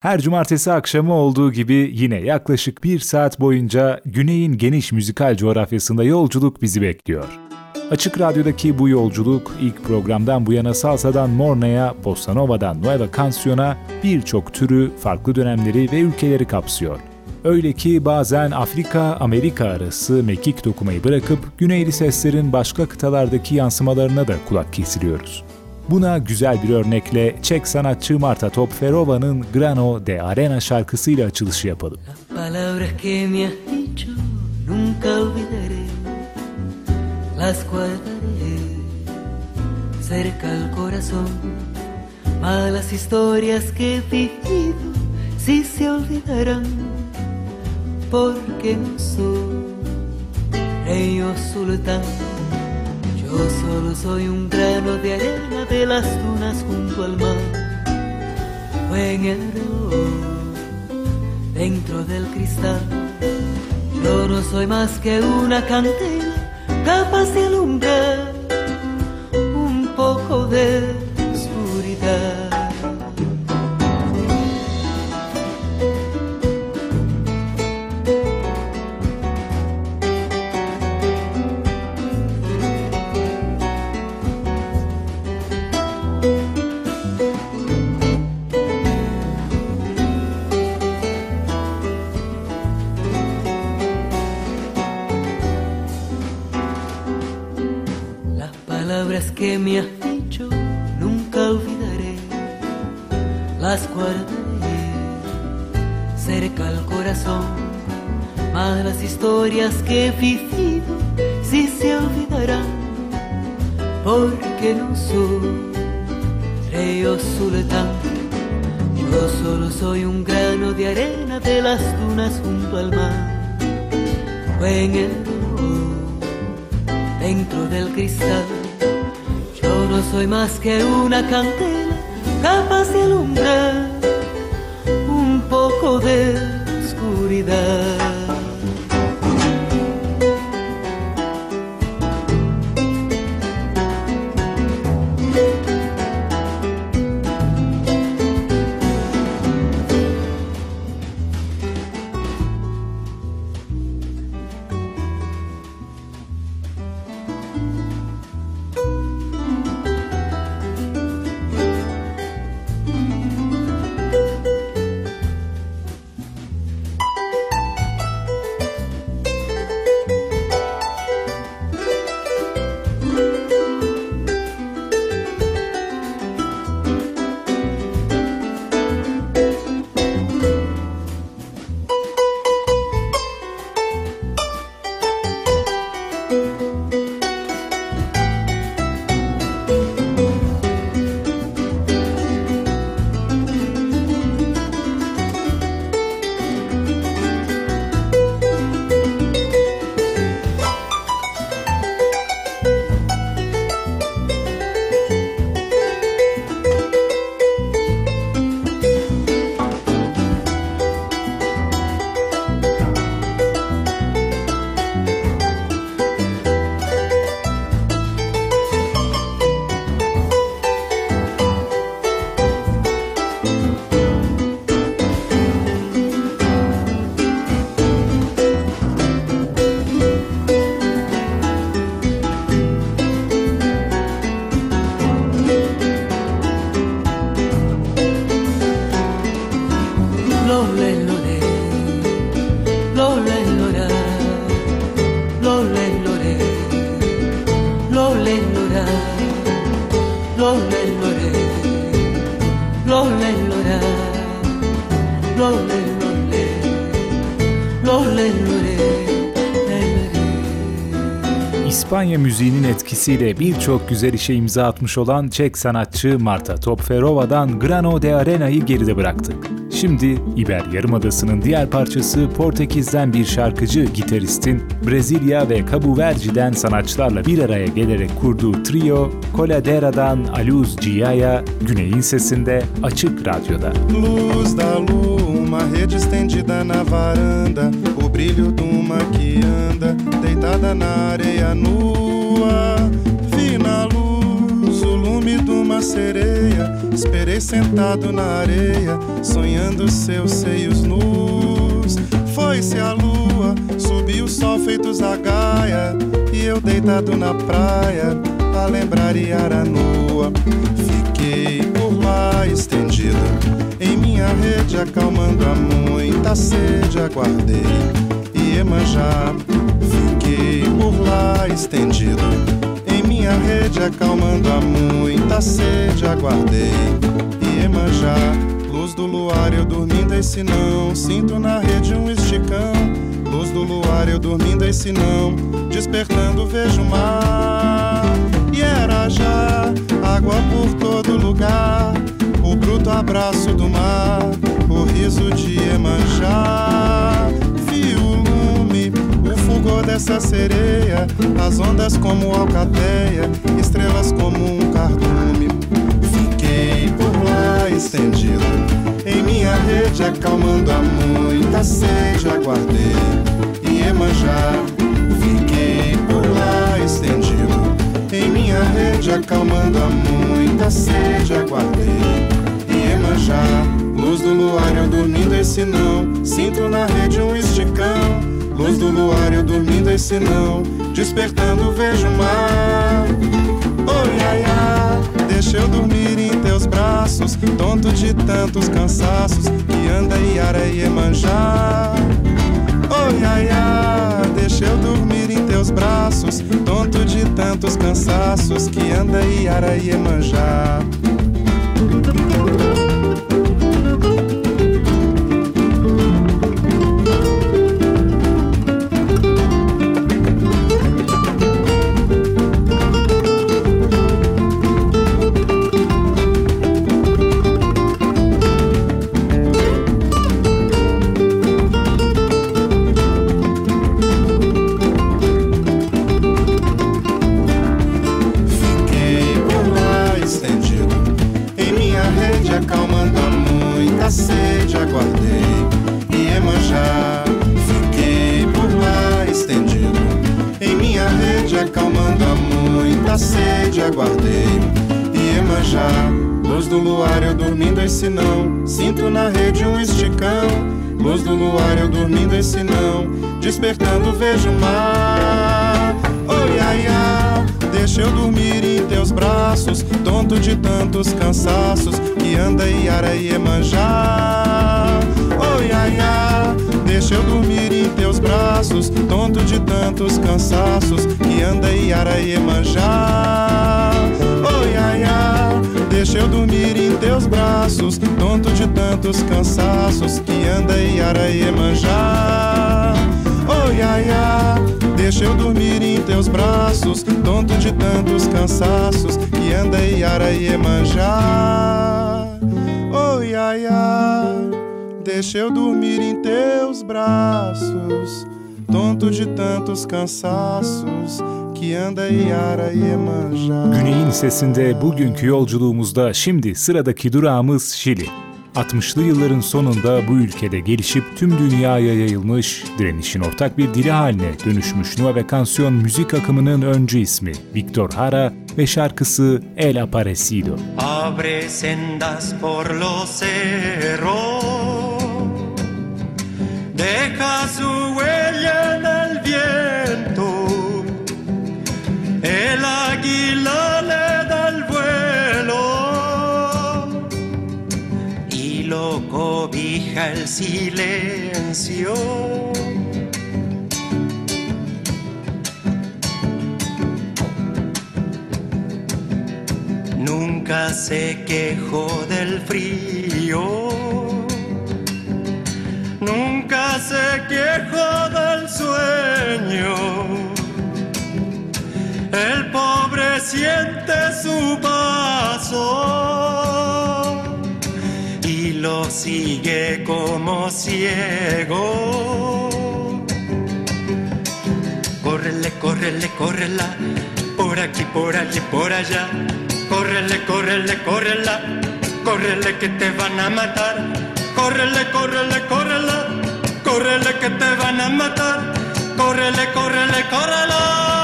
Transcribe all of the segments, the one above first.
Her cumartesi akşamı olduğu gibi yine yaklaşık bir saat boyunca Güney'in geniş müzikal coğrafyasında yolculuk bizi bekliyor. Açık Radyo'daki bu yolculuk ilk programdan bu yana salsadan mornaya, bossa nueva cancion'a birçok türü, farklı dönemleri ve ülkeleri kapsıyor. Öyle ki bazen Afrika-Amerika arası mekik dokumayı bırakıp güneyli seslerin başka kıtalardaki yansımalarına da kulak kesiliyoruz. Buna güzel bir örnekle Çek sanatçı Marta Topferova'nın Grano de Arena şarkısıyla açılışı yapalım. Cerca al corazón, malas historias que he vivido, si se olvidarán, porque no soy rey o sultán yo solo soy un grano de arena de las dunas junto al mar. Buen error dentro del cristal. Yo no soy más que una candela capaz de alumbrar un poco de oscuridad. Que me has dicho nunca olvidaré, las guardaré cerca al corazón, más las historias que he vivido si se olvidarán, porque no soy rey o yo solo soy un grano de arena de las dunas junto al mar, en el dentro del cristal no soy más que una candela capaz de alumbrar un poco de oscuridad. Etkisiyle birçok güzel işe imza atmış olan Çek sanatçı Marta Topferova'dan Grano de Arena'yı geride bıraktık. Şimdi İber Yarımadası'nın diğer parçası Portekiz'den bir şarkıcı gitaristin Brezilya ve Cabo Verde'den sanatçılarla bir araya gelerek kurduğu trio Coladera'dan Aluz Gia'ya Güney'in sesinde Açık Radyo'da. Luz da luma, rede estendida na varanda, o brilho de que anda, deitada na areia nua, lume de uma sereia. Esperei sentado na areia, sonhando seus seios nus. Foi-se a lua, subiu o sol feito zagaia. E eu deitado na praia, a lembrar Iara nua. Fiquei por lá estendido, em minha rede, acalmando a muita sede. Aguardei Iemanjá, fiquei por lá estendido minha rede acalmando a muita sede. Aguardei Iemanjá, luz do luar eu dormindo esse não. Sinto na rede um esticão. Luz do luar eu dormindo esse não. Despertando vejo o mar. E era já água por todo lugar. O bruto abraço do mar, o riso de Iemanjá fulgor dessa sereia, as ondas como alcateia, estrelas como um cardume. Fiquei por lá estendido, em minha rede acalmando a muita sede, aguardei e Iemanjá. Fiquei por lá estendido, em minha rede acalmando a muita sede, aguardei e Iemanjá. Luz do luar eu dormindo esse não, sinto na rede um esticão Luz do luar eu dormindo esse não Despertando vejo o mar. Oi, ai, ai Deixa eu dormir em teus braços Tonto de tantos cansaços Que anda Iara e Emanjá. Oi, ai, ai Deixa eu dormir em teus braços Tonto de tantos cansaços Que anda Iara e Emanjá tantos cansaços, ki anda Iara Yemanjá. Güney'in sesinde bugünkü yolculuğumuzda şimdi sıradaki durağımız Şili. 60'lı yılların sonunda bu ülkede gelişip tüm dünyaya yayılmış, direnişin ortak bir dili haline dönüşmüş Nueva Canción müzik akımının öncü ismi Victor Hara ve şarkısı El Aparecido. Abre sendas por los cerros Deja su huella el silencio. Nunca se quejó del frío, nunca se quejó del sueño. El pobre siente su paso lo sigue como ciego. Córrele, córrele, córrela, por aquí, por allí, por allá. Córrele, córrele, córrela, córrele que te van a matar. Córrele, córrele, córrela, córrele que te van a matar. Córrele, córrele, córrela.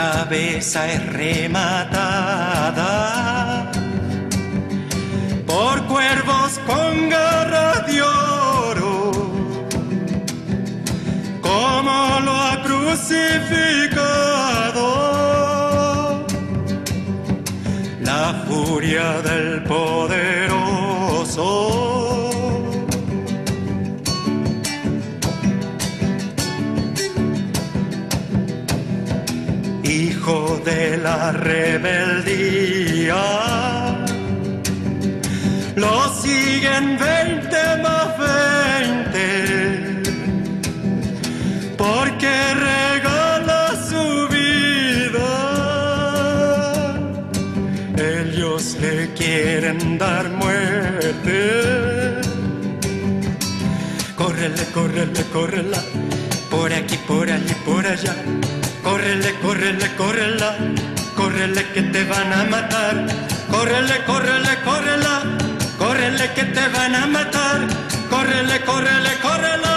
Cabeza es rematada por cuervos con garra de oro, como lo ha crucificado la furia del poderoso. De la rebeldía. Lo siguen veinte más veinte, porque regala su vida. Ellos le quieren dar muerte. Córrele, córrele, córrela, por aquí, por allí, por allá Córrele, córrele, córrela, córrele que te van a matar. Córrele, córrele, córrela, córrele que te van a matar. Córrele, córrele, córrela.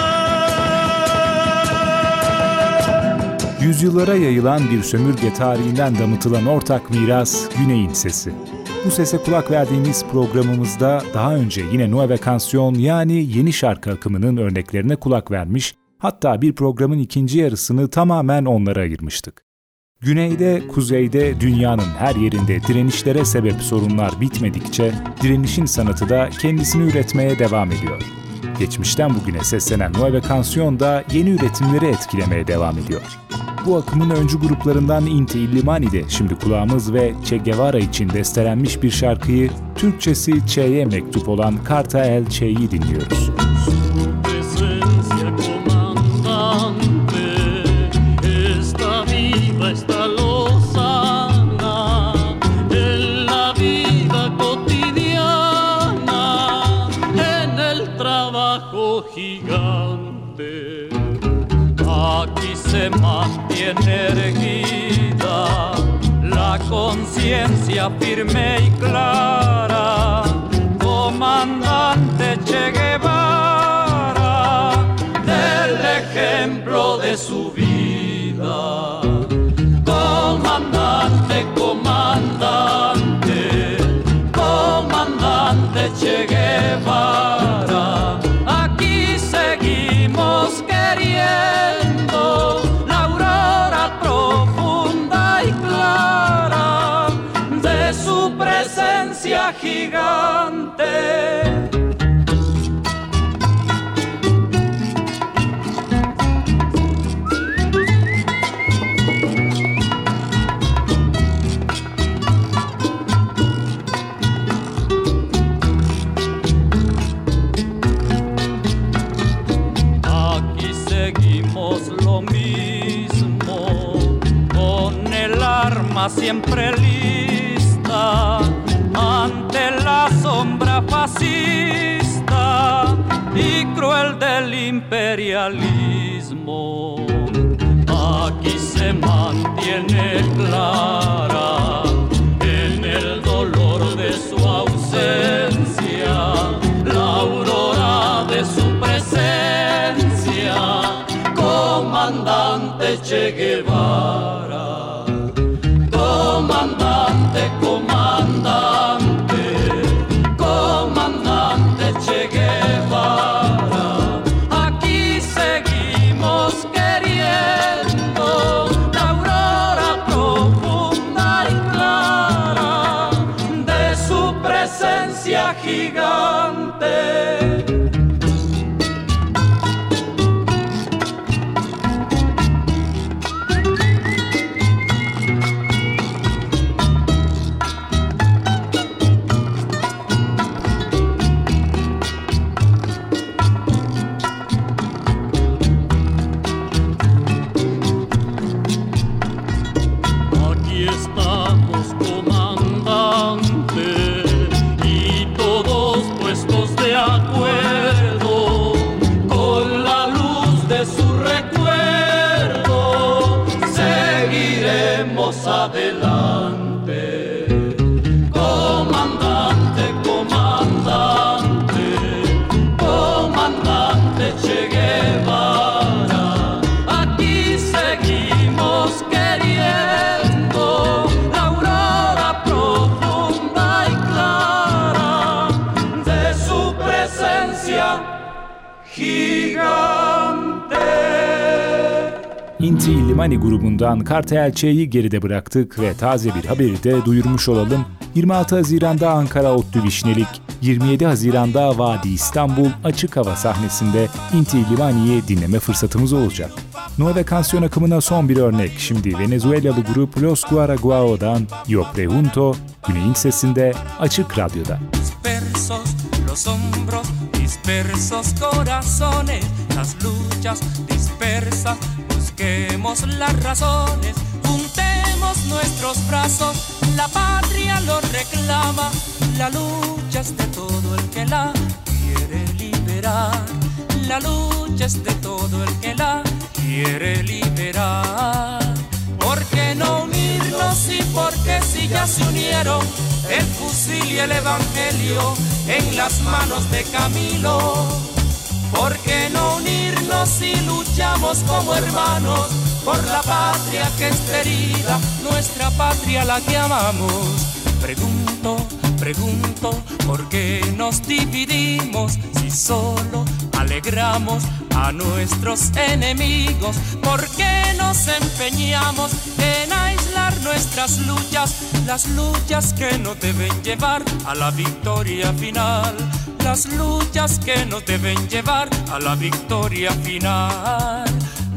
Yüzyıllara yayılan bir sömürge tarihinden damıtılan ortak miras Güney'in sesi. Bu sese kulak verdiğimiz programımızda daha önce yine Nueve Canción yani yeni şarkı akımının örneklerine kulak vermiş Hatta bir programın ikinci yarısını tamamen onlara ayırmıştık. Güneyde, kuzeyde, dünyanın her yerinde direnişlere sebep sorunlar bitmedikçe direnişin sanatı da kendisini üretmeye devam ediyor. Geçmişten bugüne seslenen Nueve Canción da yeni üretimleri etkilemeye devam ediyor. Bu akımın öncü gruplarından Inti Illimani'de şimdi kulağımız ve Che Guevara için bestelenmiş bir şarkıyı Türkçesi Che'ye mektup olan Carta El Che'yi dinliyoruz. Conciencia firme y clara, comandante Che Guevara, del ejemplo de su vida. Gigante. Aquí seguimos lo mismo, con el arma siempre lista la sombra fascista y cruel del imperialismo. Aquí se mantiene clara en el dolor de su ausencia la aurora de su presencia, comandante Che Guevara, comandante, comandante. Illimani grubundan Kartel Ç'yi geride bıraktık ve taze bir haberi de duyurmuş olalım. 26 Haziran'da Ankara Otlu Vişnelik, 27 Haziran'da Vadi İstanbul açık hava sahnesinde Inti Illimani'yi dinleme fırsatımız olacak. Nueve Canción akımına son bir örnek. Şimdi Venezuelalı grup Los Guaraguao'dan Yo Pregunto, Güney'in sesinde Açık Radyo'da. Dispersos los hombros, dispersos corazones, las luchas dispersas, busquemos las razones, juntemos nuestros brazos, la patria lo reclama, la lucha es de todo el que la quiere liberar, la lucha es de todo el que la quiere liberar. ¿Por qué no unirnos y por qué si ya se unieron el fusil y el evangelio en las manos de Camilo? ¿Por qué no unirnos y luchamos como hermanos por la patria que es herida, nuestra patria la que amamos? Pregunto, pregunto, ¿por qué nos dividimos si solo alegramos a nuestros enemigos? ¿Por qué nos empeñamos en aislar nuestras luchas, las luchas que nos deben llevar a la victoria final? Las luchas que nos deben llevar a la victoria final.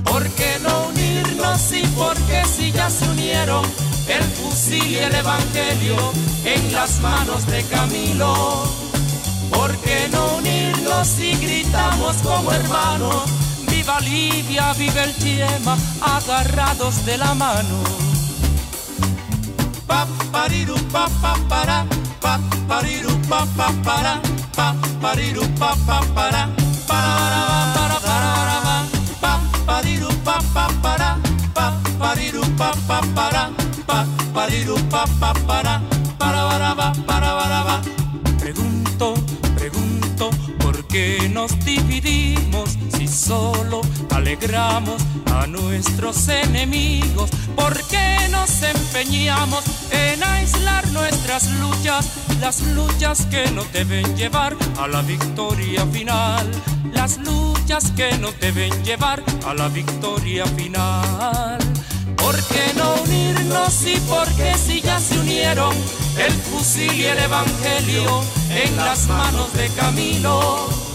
¿Por qué no unirnos y por qué si ya se unieron el fusil y el evangelio en las manos de Camilo? ¿Por qué no unirnos y gritamos como hermanos? Viva Libia, vive el Chiema, agarrados de la mano. Pa pariru pa pa para, pa pariru pa pa para, para, para para pa pariru pa pa para, pa pariru pa pa para, pa para para para para para. Pregunto, pregunto, ¿por qué nos dividimos si solo alegramos a nuestros enemigos? ¿Por qué nos empeñamos en aislar nuestras luchas, las luchas que nos deben llevar a la victoria final? Las luchas que nos deben llevar a la victoria final. ¿Por qué no unirnos y por qué si ya se unieron el fusil y el evangelio en las manos de Camilo?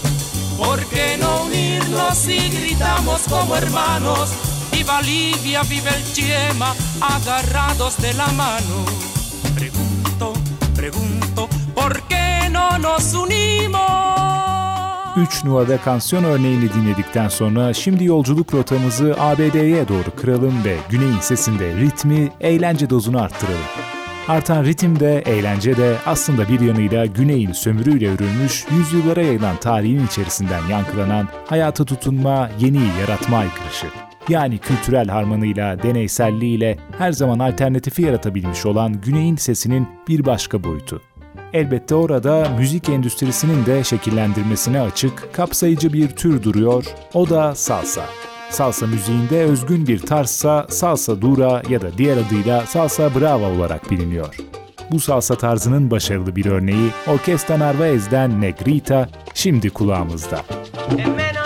¿Por qué no unirnos y gritamos como hermanos? Viva Libia, vive el Chiema, agarrados de la mano. Pregunto, pregunto, ¿por qué no nos unimos? 3 numarada kansiyon örneğini dinledikten sonra şimdi yolculuk rotamızı ABD'ye doğru kıralım ve Güney'in sesinde ritmi, eğlence dozunu arttıralım. Artan ritim de, eğlence de aslında bir yanıyla Güney'in sömürüyle örülmüş, yüzyıllara yayılan tarihin içerisinden yankılanan hayata tutunma, yeni yaratma aykırışı. Yani kültürel harmanıyla, deneyselliğiyle her zaman alternatifi yaratabilmiş olan Güney'in sesinin bir başka boyutu. Elbette orada müzik endüstrisinin de şekillendirmesine açık, kapsayıcı bir tür duruyor, o da salsa. Salsa müziğinde özgün bir tarzsa salsa dura ya da diğer adıyla salsa brava olarak biliniyor. Bu salsa tarzının başarılı bir örneği Orkestra Narvaez'den Negrita şimdi kulağımızda. En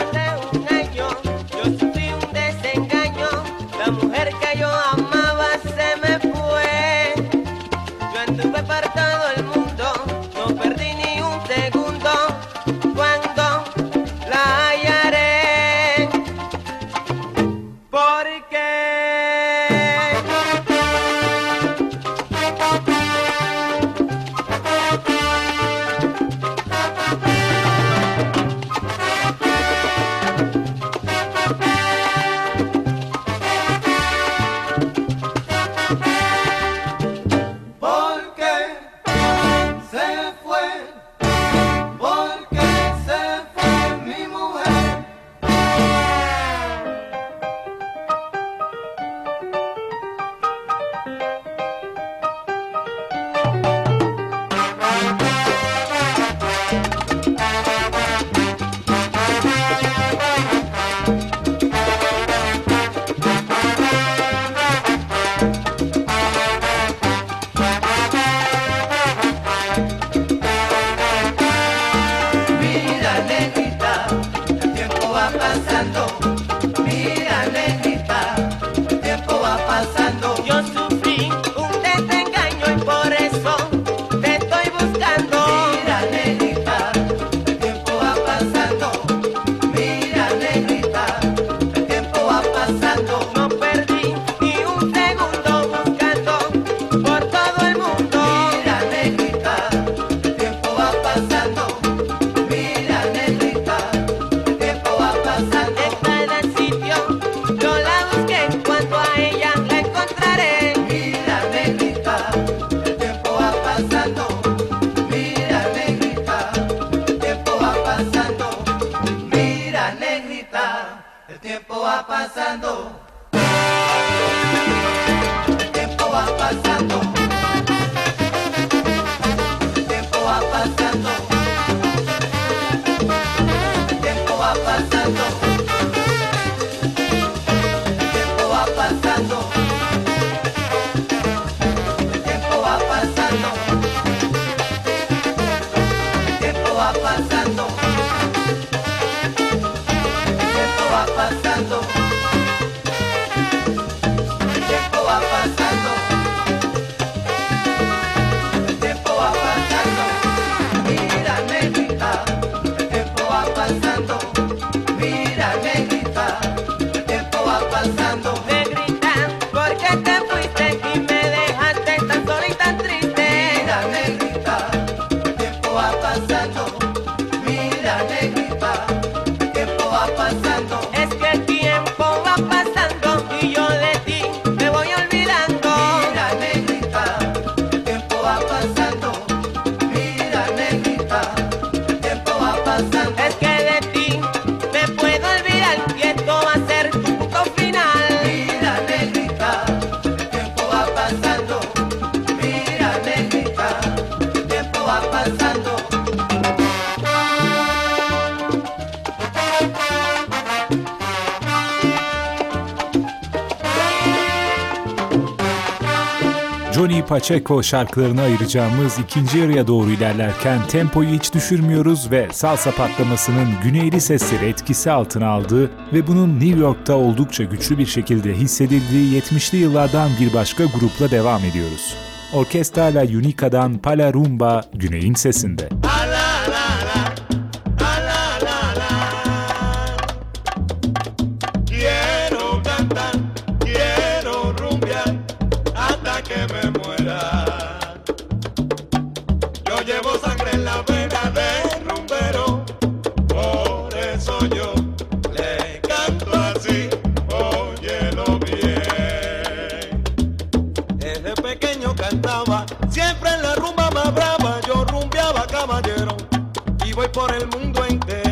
Pacheco şarkılarını ayıracağımız ikinci yarıya doğru ilerlerken tempoyu hiç düşürmüyoruz ve salsa patlamasının güneyli sesleri etkisi altına aldığı ve bunun New York'ta oldukça güçlü bir şekilde hissedildiği 70'li yıllardan bir başka grupla devam ediyoruz. Orkestra La Unica'dan Pala Rumba Güney'in sesinde. y voy por el mundo entero.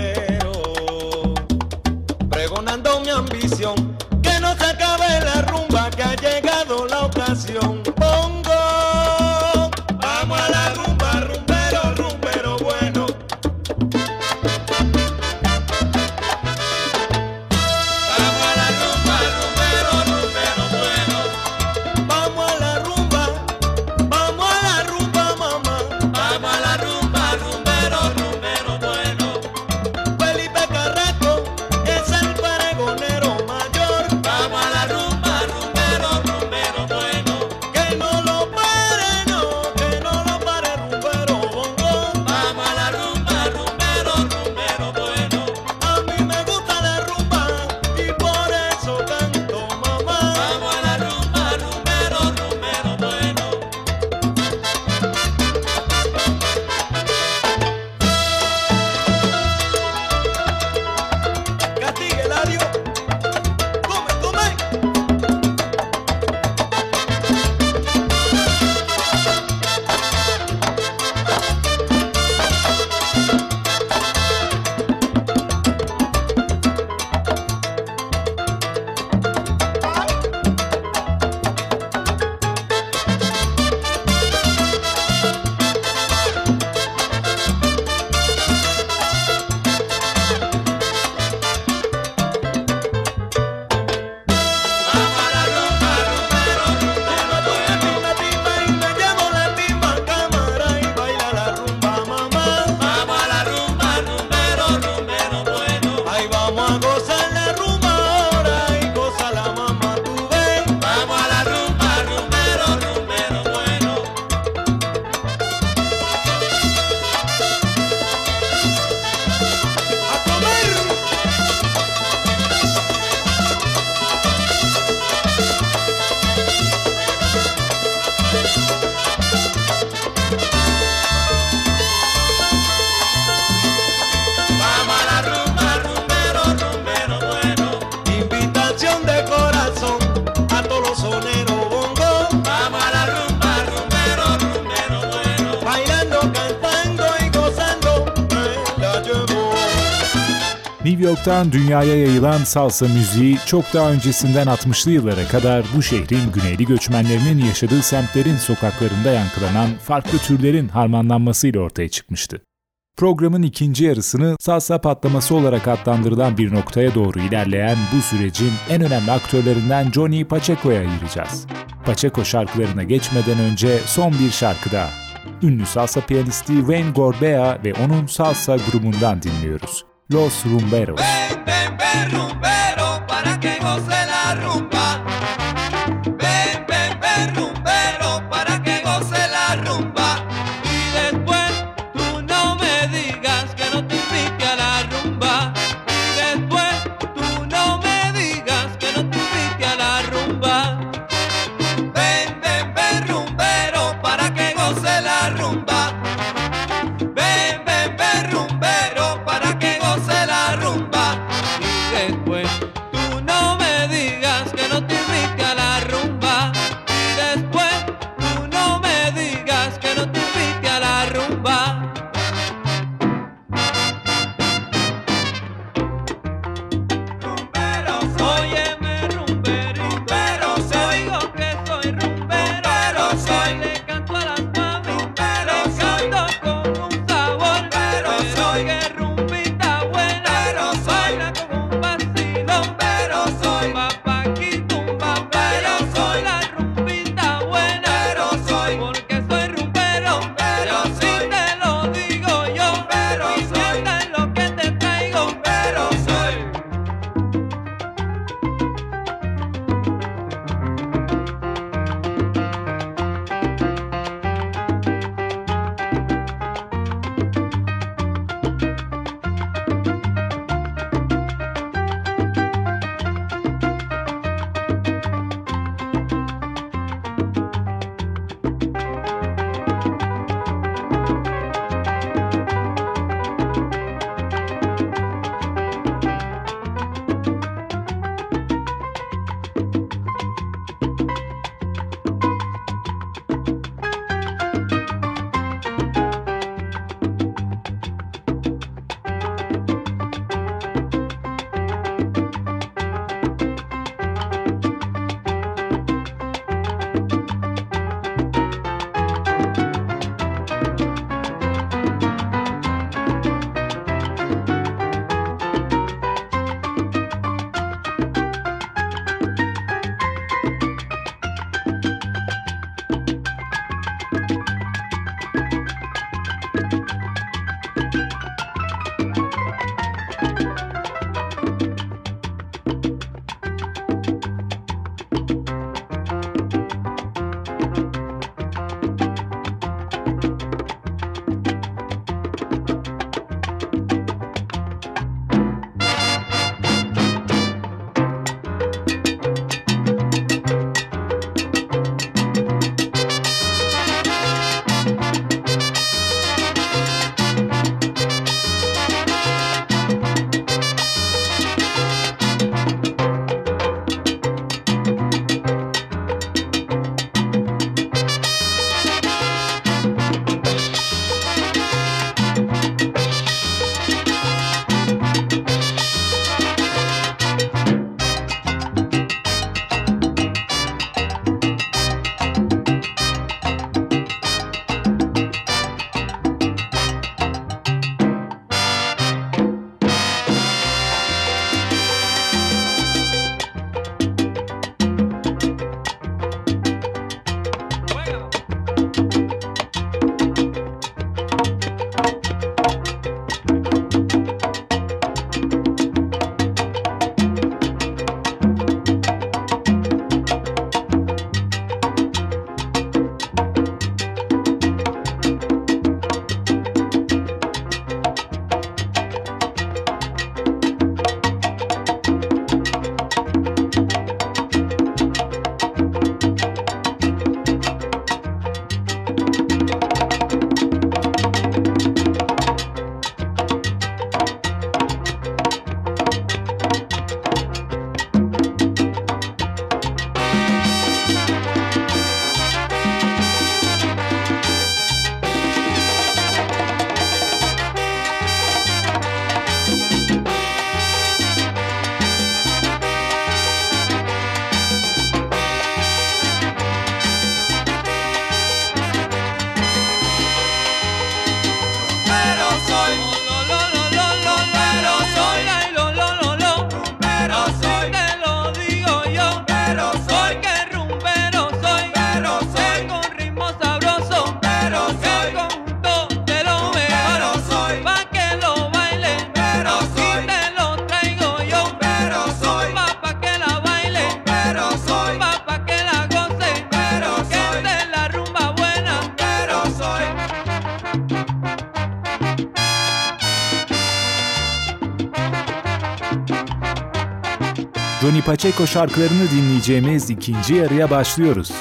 York'tan dünyaya yayılan salsa müziği çok daha öncesinden 60'lı yıllara kadar bu şehrin güneyli göçmenlerinin yaşadığı semtlerin sokaklarında yankılanan farklı türlerin harmanlanmasıyla ortaya çıkmıştı. Programın ikinci yarısını salsa patlaması olarak adlandırılan bir noktaya doğru ilerleyen bu sürecin en önemli aktörlerinden Johnny Pacheco'ya ayıracağız. Pacheco şarkılarına geçmeden önce son bir şarkı daha. Ünlü salsa piyanisti Wayne Gorbea ve onun salsa grubundan dinliyoruz. Los Rumberos. Pacheco şarkılarını dinleyeceğimiz ikinci yarıya başlıyoruz.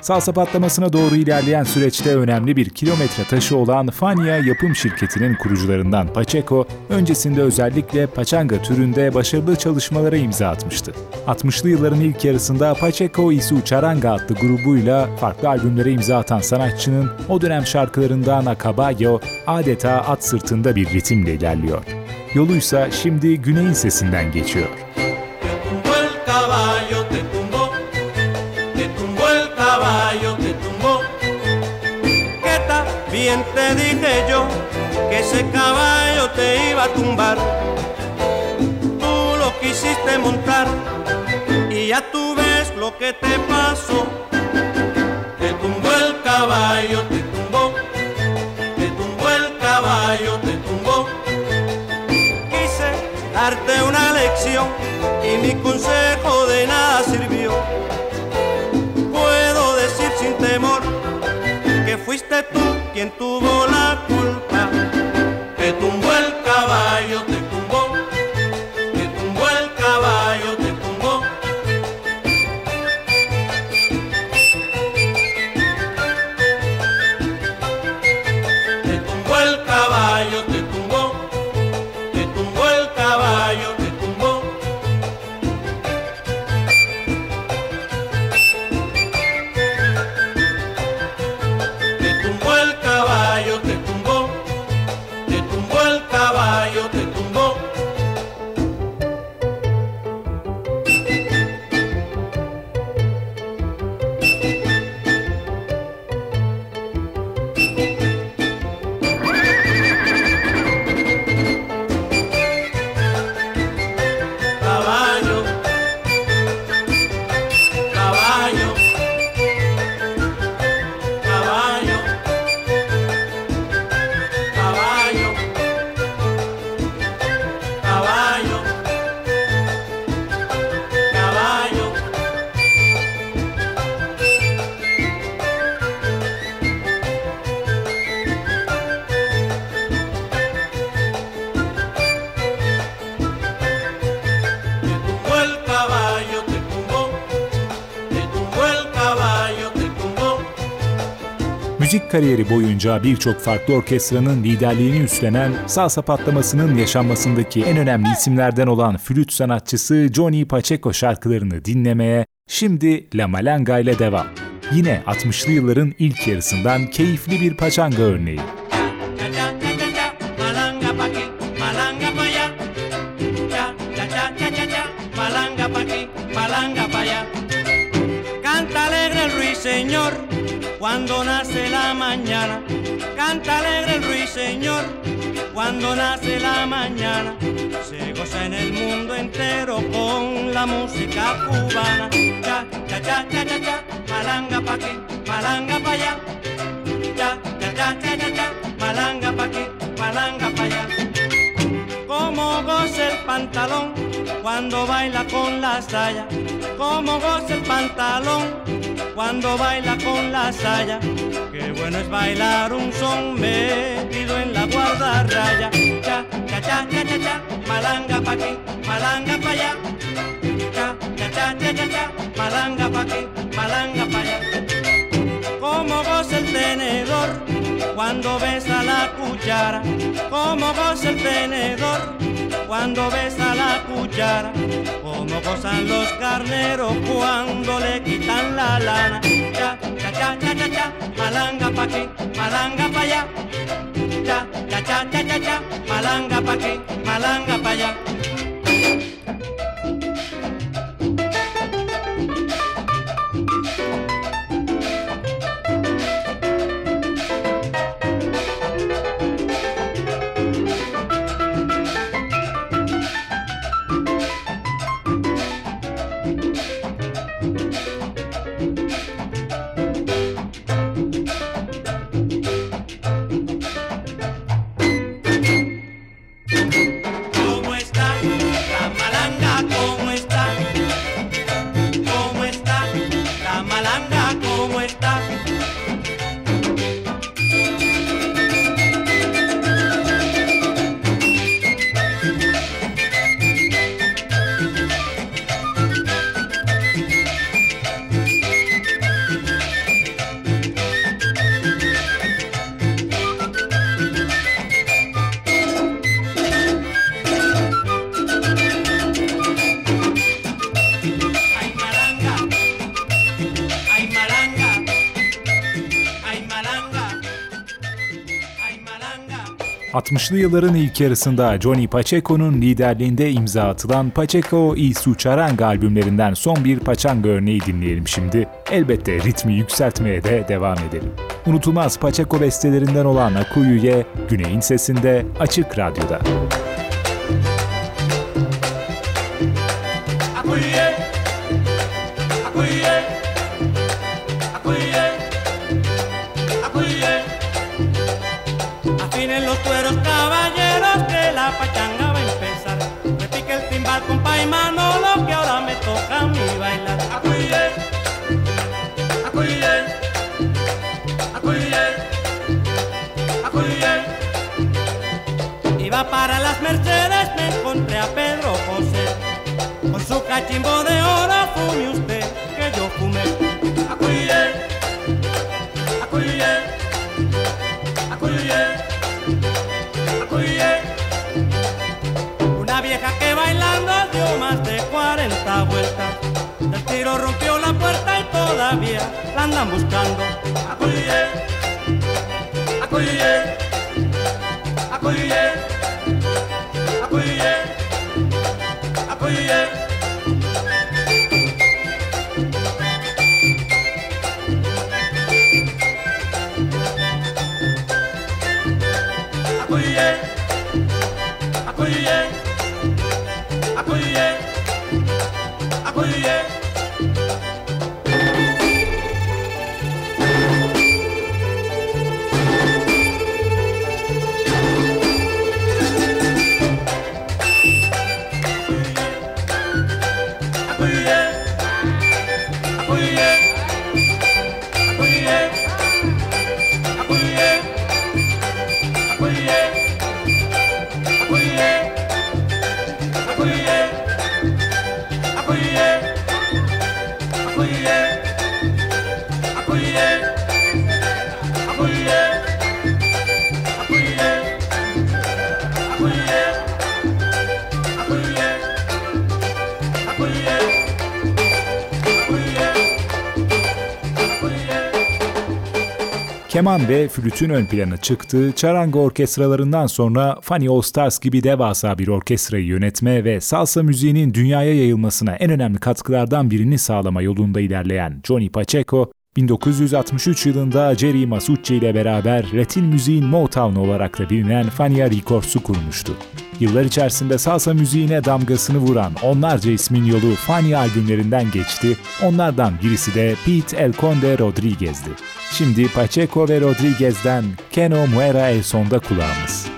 Salsa patlamasına doğru ilerleyen süreçte önemli bir kilometre taşı olan Fania yapım şirketinin kurucularından Pacheco, öncesinde özellikle paçanga türünde başarılı çalışmalara imza atmıştı. 60'lı yılların ilk yarısında Pacheco Isu Charanga adlı grubuyla farklı albümlere imza atan sanatçının o dönem şarkılarından Acaballo adeta at sırtında bir ritimle ilerliyor. Yoluysa şimdi Güney'in sesinden geçiyor. Bien te dije yo que ese caballo te iba a tumbar. Tú lo quisiste montar y ya tú ves lo que te pasó. Te tumbó el caballo, te tumbó. Te tumbó el caballo, te tumbó. Quise darte una lección y mi consejo de nada sirvió. Fuiste tú quien tuvo la culpa. Te tumbó el kariyeri boyunca birçok farklı orkestranın liderliğini üstlenen salsa patlamasının yaşanmasındaki en önemli isimlerden olan flüt sanatçısı Johnny Pacheco şarkılarını dinlemeye şimdi La Malanga ile devam. Yine 60'lı yılların ilk yarısından keyifli bir paçanga örneği. Cuando nace la mañana. Canta alegre el ruiseñor cuando nace la mañana. Se goza en el mundo entero con la música cubana. Cha cha cha cha cha cha, malanga pa aquí, malanga pa allá. cha, cha, cha, cha, cha, cha, malanga pa' aquí, malanga pa' allá. Como goza el pantalón cuando baila con la saya, como goza el pantalón cuando baila con la saya. Qué bueno es bailar un son metido en la guardarraya. Cha, cha, cha, cha, cha, cha, malanga pa' aquí, malanga pa' allá. Cha, cha, cha, cha, cha, cha, malanga pa' aquí, malanga pa' allá como goza el tenedor cuando besa la cuchara, como goza el tenedor cuando besa la cuchara, como gozan los carneros cuando le quitan la lana. Cha, cha, cha, cha, cha, cha, malanga pa' aquí, malanga pa' allá. Cha, cha, cha, cha, cha, cha, malanga pa' aquí, malanga pa' allá. 60'lı yılların ilk yarısında Johnny Pacheco'nun liderliğinde imza atılan Pacheco y Su Charanga albümlerinden son bir paçanga örneği dinleyelim şimdi. Elbette ritmi yükseltmeye de devam edelim. Unutulmaz Pacheco bestelerinden olan Akuyu'ye Güney'in sesinde Açık Radyo'da. Akuye, Cachimbo de oro fume usted que yo fumé. Acuye, acuye, acuye, acuye. Una vieja que bailando dio más de 40 vueltas. Del tiro rompió la puerta y todavía la andan buscando. Acuye, acuye, acuye, acuye, acuye. yeah. Keman ve flütün ön plana çıktığı çaranga orkestralarından sonra Funny All gibi devasa bir orkestrayı yönetme ve salsa müziğinin dünyaya yayılmasına en önemli katkılardan birini sağlama yolunda ilerleyen Johnny Pacheco, 1963 yılında Jerry Masucci ile beraber Latin müziğin Motown olarak da bilinen Fania Records'u kurmuştu. Yıllar içerisinde salsa müziğine damgasını vuran onlarca ismin yolu Fania albümlerinden geçti, onlardan birisi de Pete El Conde Rodriguez'di. Şimdi Pacheco ve Rodriguez'den Keno Muera El Son'da kulağımız.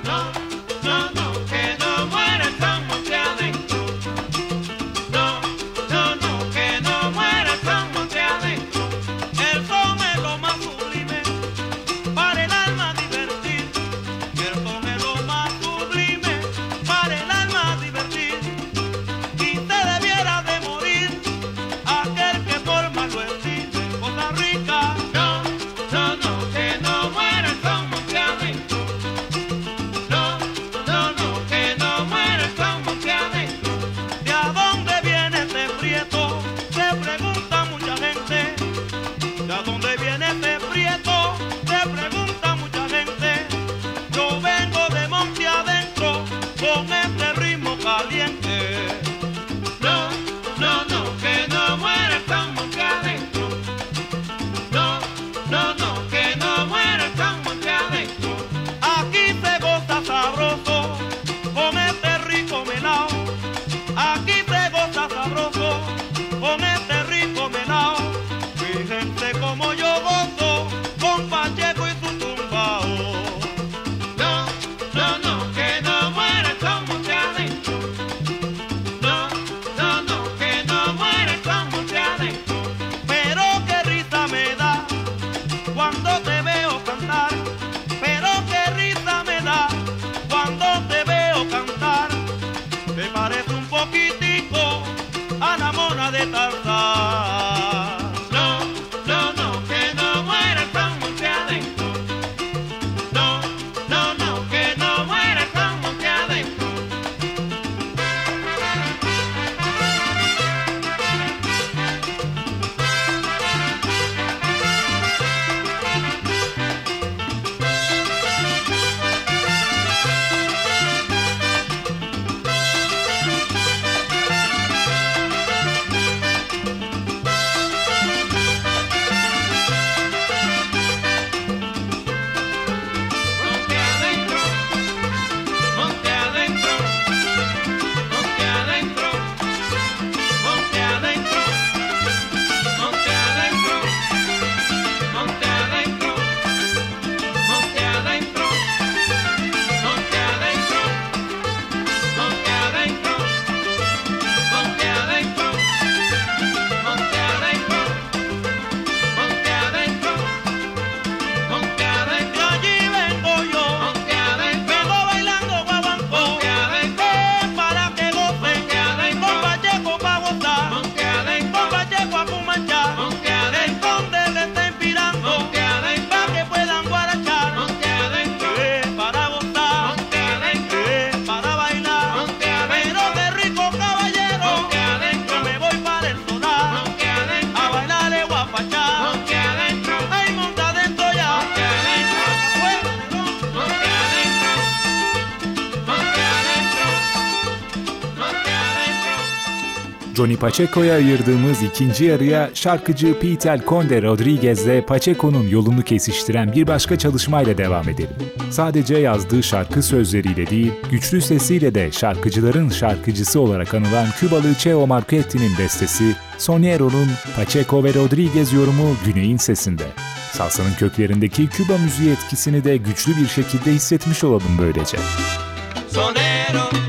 Johnny Pacheco'ya ayırdığımız ikinci yarıya şarkıcı Peter Conde Rodriguez'le Pacheco'nun yolunu kesiştiren bir başka çalışmayla devam edelim. Sadece yazdığı şarkı sözleriyle değil, güçlü sesiyle de şarkıcıların şarkıcısı olarak anılan Kübalı Cheo Marchetti'nin bestesi Soniero'nun Pacheco ve Rodriguez yorumu Güney'in sesinde. Salsa'nın köklerindeki Küba müziği etkisini de güçlü bir şekilde hissetmiş olalım böylece. Sonero,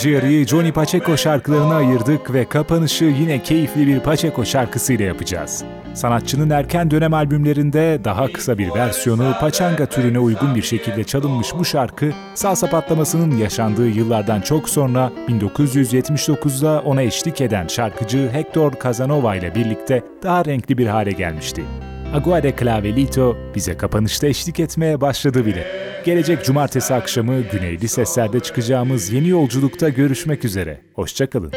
ikinci Johnny Pacheco şarkılarına ayırdık ve kapanışı yine keyifli bir Pacheco şarkısıyla yapacağız. Sanatçının erken dönem albümlerinde daha kısa bir versiyonu paçanga türüne uygun bir şekilde çalınmış bu şarkı, salsa patlamasının yaşandığı yıllardan çok sonra 1979'da ona eşlik eden şarkıcı Hector Casanova ile birlikte daha renkli bir hale gelmişti. Agua de Clavelito bize kapanışta eşlik etmeye başladı bile. Gelecek cumartesi akşamı Güneyli Sesler'de çıkacağımız yeni yolculukta görüşmek üzere. Hoşçakalın.